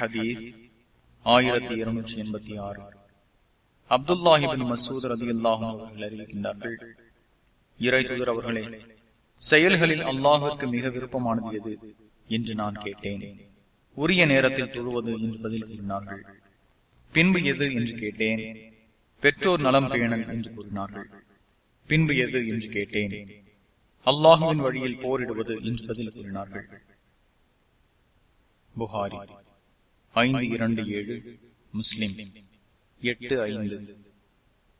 ஹதீஸ் ஆயிரத்தி இருநூற்றி எண்பத்தி ஆறு. அப்துல்லாஹிபின் மசூத் ரதி அல்லாஹும் அவர்கள் அறிவிக்கின்றார்கள் இறை தூதர் அவர்களே செயல்களில் அல்லாஹுக்கு மிக விருப்பமானது எது? என்று நான் கேட்டேன். உரிய நேரத்தில் தொழுவது என்று பதில் கூறினார்கள். பின்பு எது என்று கேட்டேன். பெற்றோர் நலம் பேணல் என்று கூறினார்கள். பின்பு எது என்று கேட்டேன். அல்லாஹுவின் வழியில் போரிடுவது என்று பதில் கூறினார்கள். புகாரி. ஐந்து இரண்டு ஏழு முஸ்லிம். எட்டு ஐந்து.